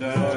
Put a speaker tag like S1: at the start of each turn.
S1: down.